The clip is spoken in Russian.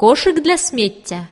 Кошик для сміття